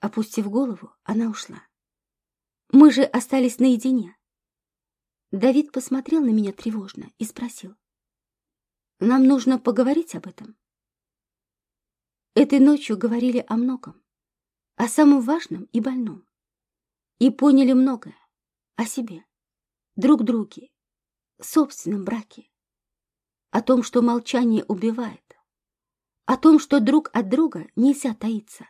Опустив голову, она ушла. Мы же остались наедине. Давид посмотрел на меня тревожно и спросил. Нам нужно поговорить об этом. Этой ночью говорили о многом, о самом важном и больном. И поняли многое. о себе, друг друге, собственном браке, о том, что молчание убивает, о том, что друг от друга нельзя таиться.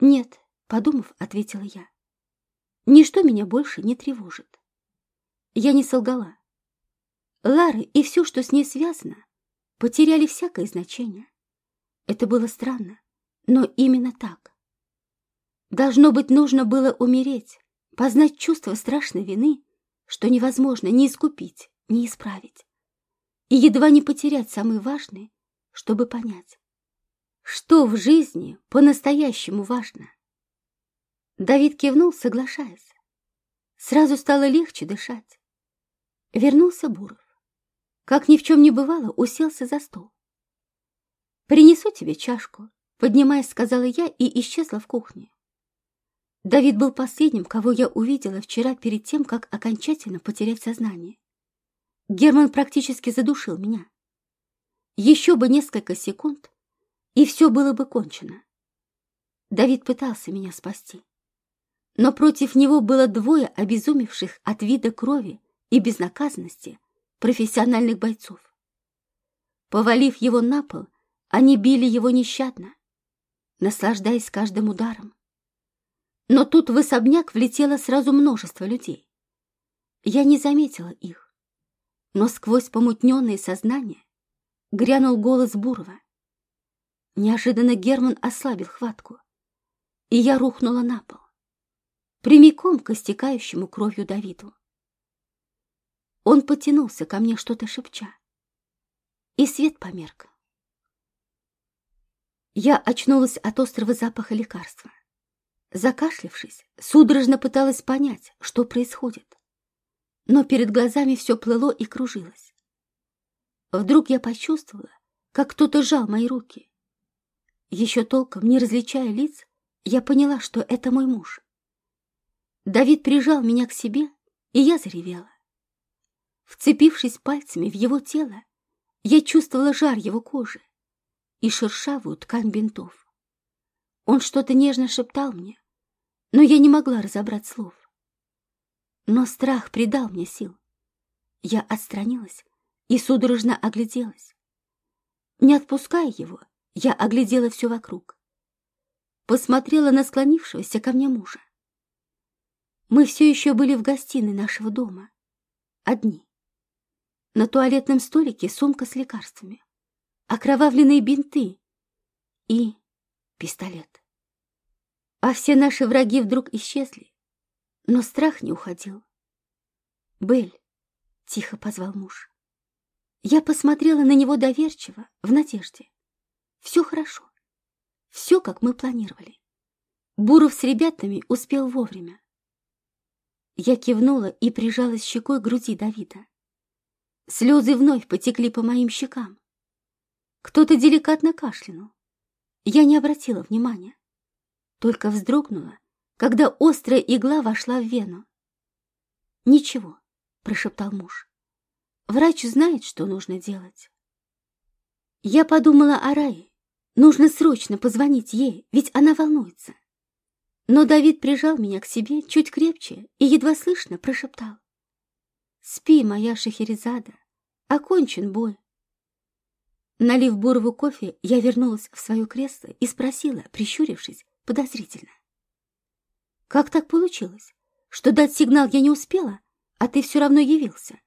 «Нет», — подумав, ответила я, — «ничто меня больше не тревожит». Я не солгала. Лары и все, что с ней связано, потеряли всякое значение. Это было странно, но именно так. Должно быть, нужно было умереть, познать чувство страшной вины, что невозможно ни искупить, ни исправить, и едва не потерять самое важное, чтобы понять, что в жизни по-настоящему важно. Давид кивнул, соглашаясь. Сразу стало легче дышать. Вернулся Буров. Как ни в чем не бывало, уселся за стол. «Принесу тебе чашку», — поднимаясь, сказала я и исчезла в кухне. Давид был последним, кого я увидела вчера перед тем, как окончательно потерять сознание. Герман практически задушил меня. Еще бы несколько секунд, и все было бы кончено. Давид пытался меня спасти. Но против него было двое обезумевших от вида крови и безнаказанности профессиональных бойцов. Повалив его на пол, они били его нещадно, наслаждаясь каждым ударом. Но тут в особняк влетело сразу множество людей. Я не заметила их, но сквозь помутненное сознание грянул голос Бурова. Неожиданно Герман ослабил хватку, и я рухнула на пол, прямиком к истекающему кровью Давиду. Он потянулся ко мне, что-то шепча, и свет померк. Я очнулась от острого запаха лекарства. Закашлявшись, судорожно пыталась понять, что происходит. Но перед глазами все плыло и кружилось. Вдруг я почувствовала, как кто-то жал мои руки. Еще толком не различая лиц, я поняла, что это мой муж. Давид прижал меня к себе, и я заревела. Вцепившись пальцами в его тело, я чувствовала жар его кожи и шершавую ткань бинтов. Он что-то нежно шептал мне, но я не могла разобрать слов. Но страх придал мне сил. Я отстранилась и судорожно огляделась. Не отпуская его, я оглядела все вокруг. Посмотрела на склонившегося ко мне мужа. Мы все еще были в гостиной нашего дома. Одни. На туалетном столике сумка с лекарствами, окровавленные бинты и пистолет. А все наши враги вдруг исчезли, но страх не уходил. «Бель», — тихо позвал муж. Я посмотрела на него доверчиво, в надежде. Все хорошо, все, как мы планировали. Буров с ребятами успел вовремя. Я кивнула и прижалась щекой к груди Давида. Слезы вновь потекли по моим щекам. Кто-то деликатно кашлянул. Я не обратила внимания, только вздрогнула, когда острая игла вошла в вену. «Ничего», — прошептал муж. «Врач знает, что нужно делать». Я подумала о Рае. Нужно срочно позвонить ей, ведь она волнуется. Но Давид прижал меня к себе чуть крепче и едва слышно прошептал. «Спи, моя Шахерезада, окончен бой. Налив Бурову кофе, я вернулась в свое кресло и спросила, прищурившись, подозрительно. «Как так получилось, что дать сигнал я не успела, а ты все равно явился?»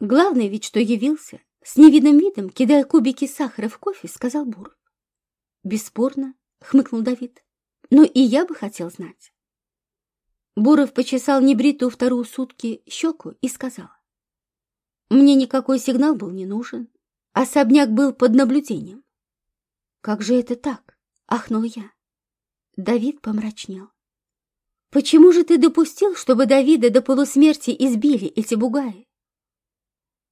«Главное ведь, что явился», — с невидным видом, кидая кубики сахара в кофе, сказал Буров. «Бесспорно», — хмыкнул Давид, — «но и я бы хотел знать». Буров почесал небритую вторую сутки щеку и сказал. «Мне никакой сигнал был не нужен. Особняк был под наблюдением. «Как же это так?» — ахнул я. Давид помрачнел. «Почему же ты допустил, чтобы Давида до полусмерти избили эти бугаи?»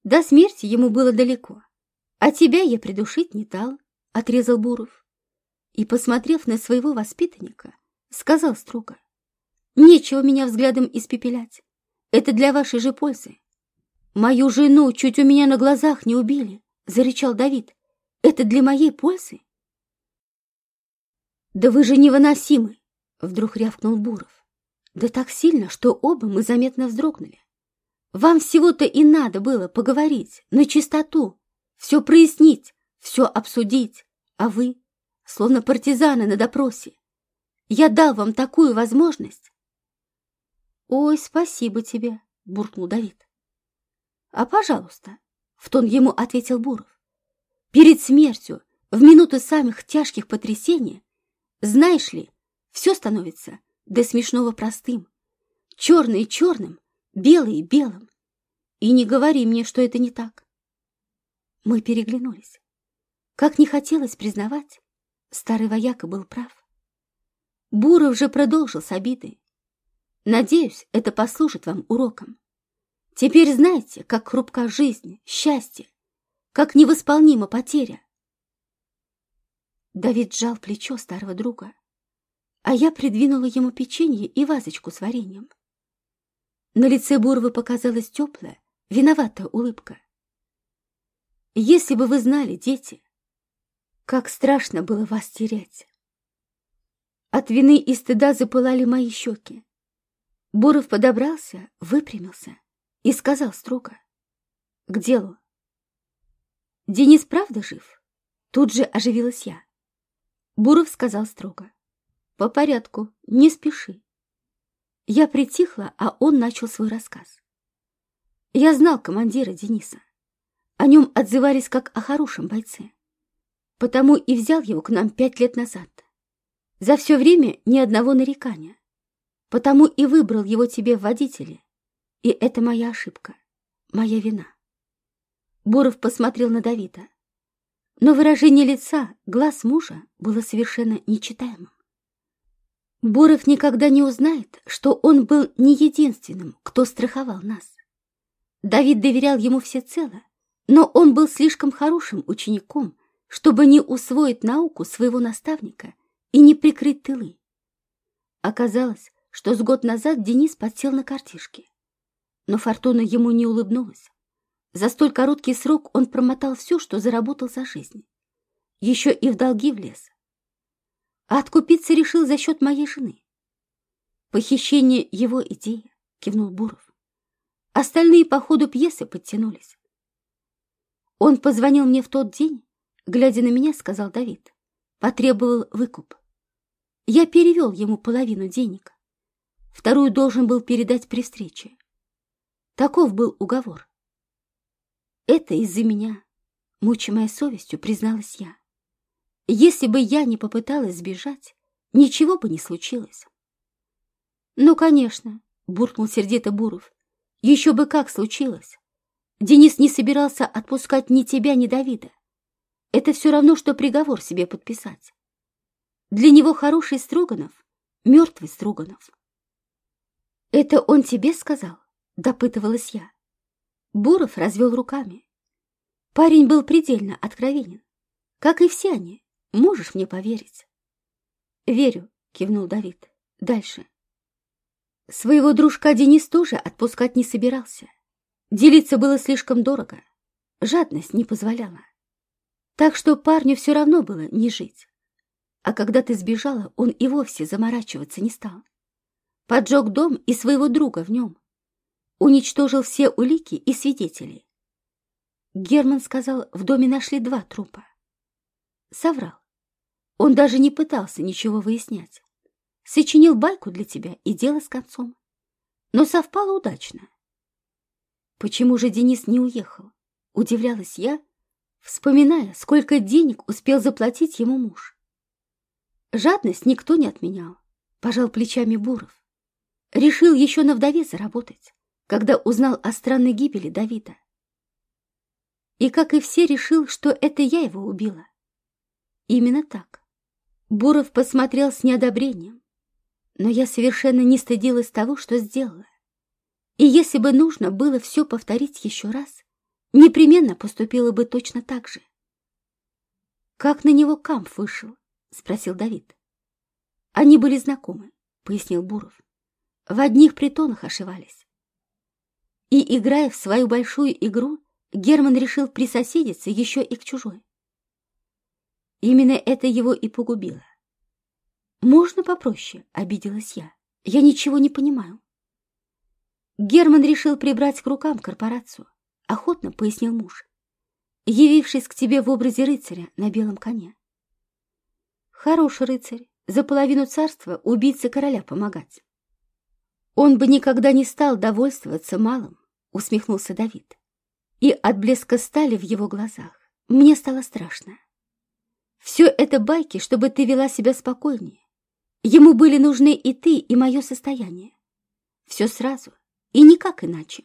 «До смерти ему было далеко, а тебя я придушить не дал», — отрезал Буров. И, посмотрев на своего воспитанника, сказал строго. «Нечего меня взглядом испепелять. Это для вашей же пользы. Мою жену чуть у меня на глазах не убили. — зарычал Давид. «Это для моей пользы?» «Да вы же невыносимы!» — вдруг рявкнул Буров. Да так сильно, что оба мы заметно вздрогнули. Вам всего-то и надо было поговорить, на чистоту, все прояснить, все обсудить, а вы, словно партизаны на допросе. Я дал вам такую возможность. Ой, спасибо тебе, буркнул Давид. А пожалуйста, в тон ему ответил Буров. Перед смертью, в минуты самых тяжких потрясений, знаешь ли, все становится до смешного простым. Черное черным, белое белым. И не говори мне, что это не так. Мы переглянулись. Как не хотелось признавать, старый вояка был прав. Буров же продолжил с обидой. Надеюсь, это послужит вам уроком. Теперь знаете, как хрупка жизнь, счастье, как невосполнима потеря. Давид сжал плечо старого друга, а я придвинула ему печенье и вазочку с вареньем. На лице Бурова показалась теплая, виноватая улыбка. Если бы вы знали, дети, как страшно было вас терять. От вины и стыда запылали мои щеки. Буров подобрался, выпрямился и сказал строго. К делу. Денис правда жив? Тут же оживилась я. Буров сказал строго. По порядку, не спеши. Я притихла, а он начал свой рассказ. Я знал командира Дениса. О нем отзывались как о хорошем бойце. Потому и взял его к нам пять лет назад. За все время ни одного нарекания. Потому и выбрал его тебе в водители. И это моя ошибка, моя вина. Буров посмотрел на Давида. Но выражение лица, глаз мужа было совершенно нечитаемым. Буров никогда не узнает, что он был не единственным, кто страховал нас. Давид доверял ему всецело, но он был слишком хорошим учеником, чтобы не усвоить науку своего наставника и не прикрыть тылы. Оказалось, что с год назад Денис подсел на картишки. Но фортуна ему не улыбнулась. За столь короткий срок он промотал все, что заработал за жизнь. Еще и в долги влез. А откупиться решил за счет моей жены. Похищение его идеи, кивнул Буров. Остальные по ходу пьесы подтянулись. Он позвонил мне в тот день, глядя на меня, сказал Давид. Потребовал выкуп. Я перевел ему половину денег. Вторую должен был передать при встрече. Таков был уговор. Это из-за меня, мучимая совестью, призналась я. Если бы я не попыталась сбежать, ничего бы не случилось. Ну, конечно, буркнул сердито Буров. Еще бы как случилось. Денис не собирался отпускать ни тебя, ни Давида. Это все равно, что приговор себе подписать. Для него хороший Строганов, мертвый Строганов. «Это он тебе сказал?» — допытывалась я. Буров развел руками. Парень был предельно откровенен. Как и все они, можешь мне поверить? «Верю», — кивнул Давид. «Дальше». Своего дружка Денис тоже отпускать не собирался. Делиться было слишком дорого. Жадность не позволяла. Так что парню все равно было не жить. А когда ты сбежала, он и вовсе заморачиваться не стал. Поджег дом и своего друга в нем. Уничтожил все улики и свидетелей. Герман сказал, в доме нашли два трупа. Соврал. Он даже не пытался ничего выяснять. Сочинил байку для тебя и дело с концом. Но совпало удачно. Почему же Денис не уехал? Удивлялась я, вспоминая, сколько денег успел заплатить ему муж. Жадность никто не отменял, пожал плечами Буров. Решил еще на вдове заработать, когда узнал о странной гибели Давида. И, как и все, решил, что это я его убила. Именно так. Буров посмотрел с неодобрением но я совершенно не стыдилась того, что сделала. И если бы нужно было все повторить еще раз, непременно поступила бы точно так же. «Как на него камп вышел?» — спросил Давид. «Они были знакомы», — пояснил Буров. «В одних притонах ошивались». И, играя в свою большую игру, Герман решил присоседиться еще и к чужой. Именно это его и погубило. «Можно попроще?» — обиделась я. Я ничего не понимаю. Герман решил прибрать к рукам корпорацию, охотно пояснил муж, явившись к тебе в образе рыцаря на белом коне. Хороший рыцарь, за половину царства убийце короля помогать. Он бы никогда не стал довольствоваться малым, усмехнулся Давид. И от блеска стали в его глазах мне стало страшно. Все это байки, чтобы ты вела себя спокойнее. Ему были нужны и ты, и мое состояние. Все сразу, и никак иначе.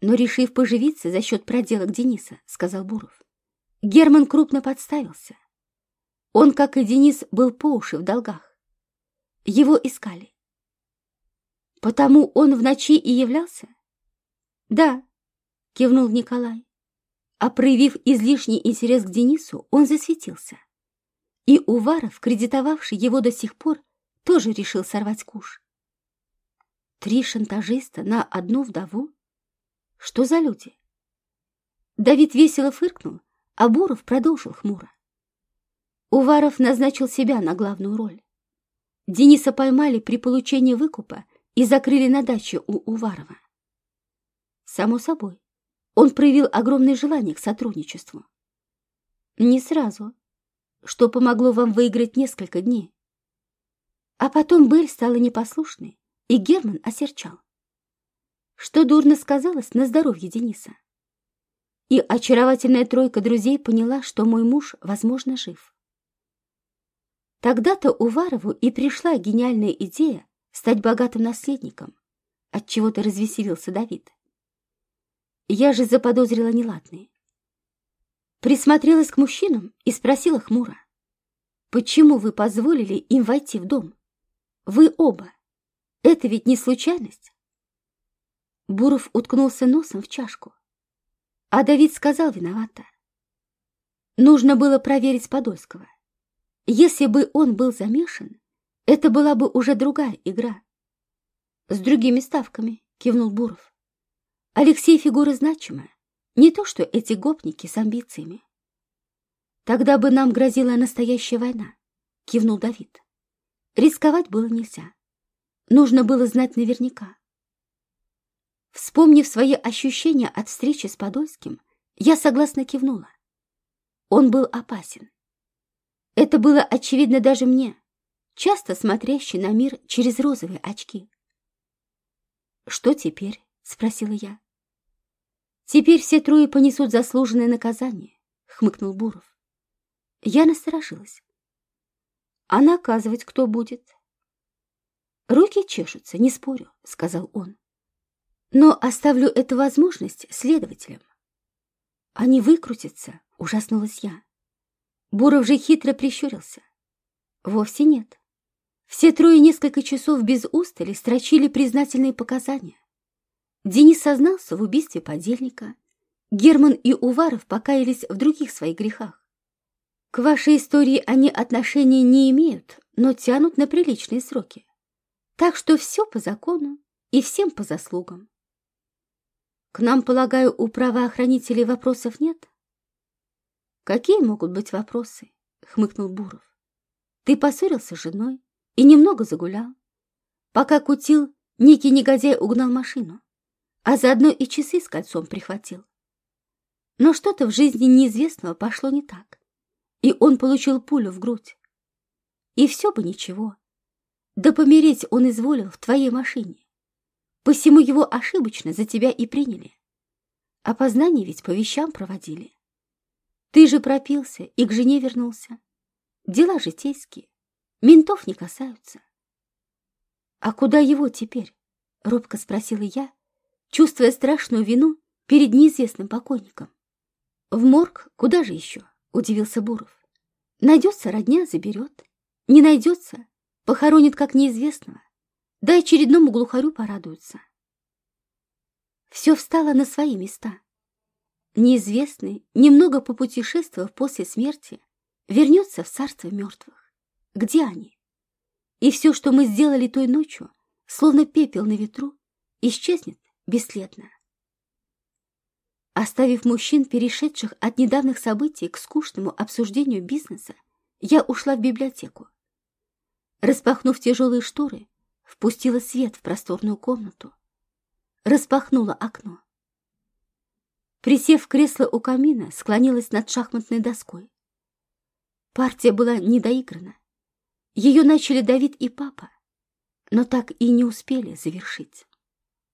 Но, решив поживиться за счет проделок Дениса, сказал Буров, Герман крупно подставился. Он, как и Денис, был по уши в долгах. Его искали. Потому он в ночи и являлся? Да, кивнул Николай. А проявив излишний интерес к Денису, он засветился. И Уваров, кредитовавший его до сих пор, тоже решил сорвать куш. Три шантажиста на одну вдову? Что за люди? Давид весело фыркнул, а Буров продолжил хмуро. Уваров назначил себя на главную роль. Дениса поймали при получении выкупа и закрыли на даче у Уварова. Само собой, он проявил огромное желание к сотрудничеству. Не сразу, что помогло вам выиграть несколько дней. А потом Белль стала непослушной, и Герман осерчал. Что дурно сказалось на здоровье Дениса. И очаровательная тройка друзей поняла, что мой муж, возможно, жив. Тогда-то Уварову и пришла гениальная идея стать богатым наследником, от чего то развеселился Давид. Я же заподозрила неладное. Присмотрелась к мужчинам и спросила хмуро. «Почему вы позволили им войти в дом? Вы оба. Это ведь не случайность?» Буров уткнулся носом в чашку. А Давид сказал виновато. Нужно было проверить Подольского. Если бы он был замешан, это была бы уже другая игра. С другими ставками, кивнул Буров. Алексей фигура значимая, не то что эти гопники с амбициями. Тогда бы нам грозила настоящая война, кивнул Давид. Рисковать было нельзя. Нужно было знать наверняка. Вспомнив свои ощущения от встречи с Подольским, я согласно кивнула. Он был опасен. Это было очевидно даже мне, часто смотрящей на мир через розовые очки. «Что теперь?» — спросила я. «Теперь все трое понесут заслуженное наказание», — хмыкнул Буров. Я насторожилась. «А наказывать кто будет?» «Руки чешутся, не спорю», — сказал он. «Но оставлю эту возможность следователям». «Они выкрутятся», — ужаснулась я. Буров же хитро прищурился. «Вовсе нет. Все трое несколько часов без устали строчили признательные показания. Денис сознался в убийстве подельника. Герман и Уваров покаялись в других своих грехах. К вашей истории они отношения не имеют, но тянут на приличные сроки. Так что все по закону и всем по заслугам. К нам, полагаю, у правоохранителей вопросов нет? Какие могут быть вопросы? Хмыкнул Буров. Ты поссорился с женой и немного загулял. Пока кутил, некий негодяй угнал машину а заодно и часы с кольцом прихватил. Но что-то в жизни неизвестного пошло не так, и он получил пулю в грудь. И все бы ничего. Да помереть он изволил в твоей машине. Посему его ошибочно за тебя и приняли. Опознание ведь по вещам проводили. Ты же пропился и к жене вернулся. Дела житейские, ментов не касаются. — А куда его теперь? — робко спросила я, чувствуя страшную вину перед неизвестным покойником. «В морг? Куда же еще?» — удивился Буров. «Найдется родня, заберет. Не найдется, похоронит как неизвестного. Да очередному глухарю порадуются». Все встало на свои места. Неизвестный, немного попутешествовав после смерти, вернется в царство мертвых. Где они? И все, что мы сделали той ночью, словно пепел на ветру, исчезнет бесследно. Оставив мужчин, перешедших от недавних событий к скучному обсуждению бизнеса, я ушла в библиотеку. Распахнув тяжелые шторы, впустила свет в просторную комнату, распахнула окно. Присев в кресло у камина, склонилась над шахматной доской. Партия была недоиграна. Ее начали Давид и папа, но так и не успели завершить.